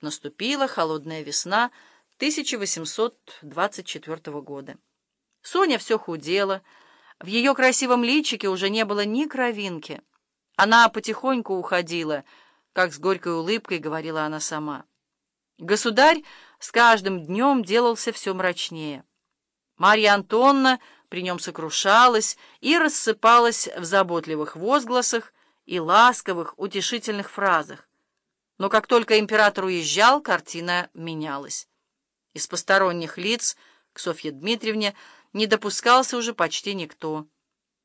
Наступила холодная весна 1824 года. Соня все худела, в ее красивом личике уже не было ни кровинки. Она потихоньку уходила, как с горькой улыбкой говорила она сама. Государь с каждым днем делался все мрачнее. Марья Антонна при нем сокрушалась и рассыпалась в заботливых возгласах и ласковых, утешительных фразах. Но как только император уезжал, картина менялась. Из посторонних лиц к Софье Дмитриевне не допускался уже почти никто.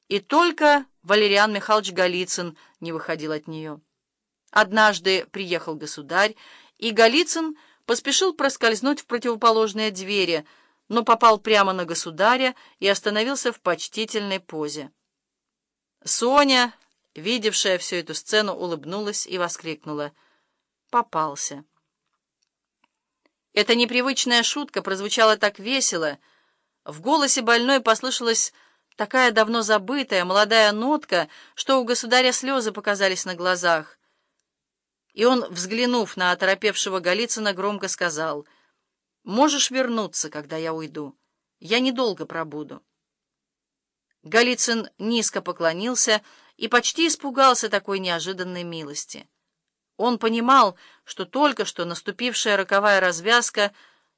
И только Валериан Михайлович Голицын не выходил от нее. Однажды приехал государь, и Голицын поспешил проскользнуть в противоположные двери, но попал прямо на государя и остановился в почтительной позе. Соня, видевшая всю эту сцену, улыбнулась и воскликнула. «Попался». Эта непривычная шутка прозвучала так весело. В голосе больной послышалась такая давно забытая молодая нотка, что у государя слезы показались на глазах. И он, взглянув на оторопевшего Голицына, громко сказал, «Можешь вернуться, когда я уйду. Я недолго пробуду». Голицын низко поклонился и почти испугался такой неожиданной милости. Он понимал, что только что наступившая роковая развязка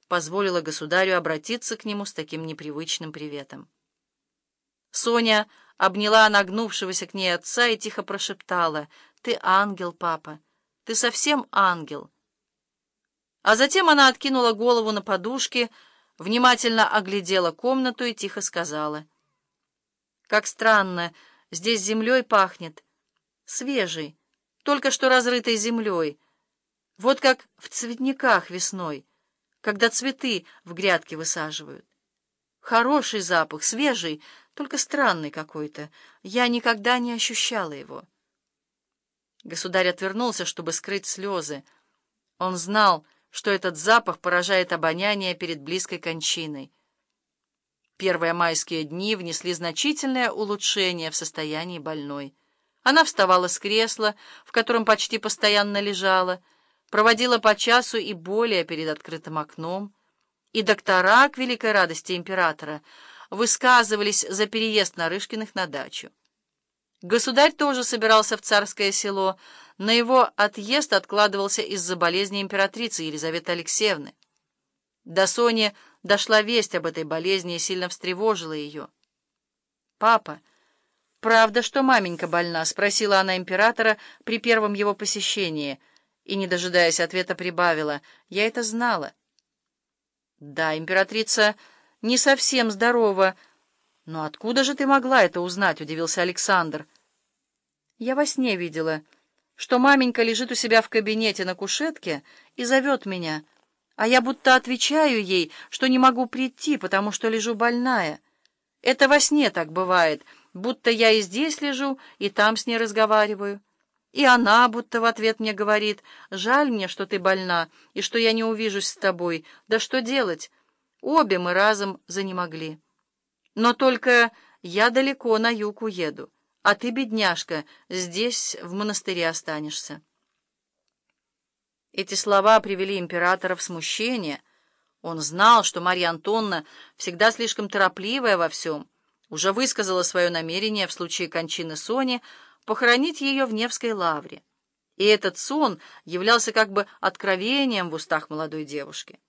позволила государю обратиться к нему с таким непривычным приветом. Соня обняла нагнувшегося к ней отца и тихо прошептала, «Ты ангел, папа, ты совсем ангел». А затем она откинула голову на подушки, внимательно оглядела комнату и тихо сказала, «Как странно, здесь землей пахнет, свежий, только что разрытой землей, вот как в цветниках весной, когда цветы в грядке высаживают. Хороший запах, свежий, только странный какой-то. Я никогда не ощущала его. Государь отвернулся, чтобы скрыть слезы. Он знал, что этот запах поражает обоняние перед близкой кончиной. Первые майские дни внесли значительное улучшение в состоянии больной. Она вставала с кресла, в котором почти постоянно лежала, проводила по часу и более перед открытым окном, и доктора, к великой радости императора, высказывались за переезд Нарышкиных на дачу. Государь тоже собирался в царское село, но его отъезд откладывался из-за болезни императрицы Елизаветы Алексеевны. До Сони дошла весть об этой болезни и сильно встревожила ее. «Папа!» «Правда, что маменька больна?» — спросила она императора при первом его посещении, и, не дожидаясь ответа, прибавила. «Я это знала». «Да, императрица не совсем здорова. Но откуда же ты могла это узнать?» — удивился Александр. «Я во сне видела, что маменька лежит у себя в кабинете на кушетке и зовет меня, а я будто отвечаю ей, что не могу прийти, потому что лежу больная. Это во сне так бывает» будто я и здесь лежу, и там с ней разговариваю. И она будто в ответ мне говорит, «Жаль мне, что ты больна, и что я не увижусь с тобой. Да что делать? Обе мы разом занемогли. Но только я далеко на юг уеду, а ты, бедняжка, здесь в монастыре останешься». Эти слова привели императора в смущение. Он знал, что Марья Антонна всегда слишком торопливая во всем, уже высказала свое намерение в случае кончины Сони похоронить ее в Невской лавре. И этот сон являлся как бы откровением в устах молодой девушки.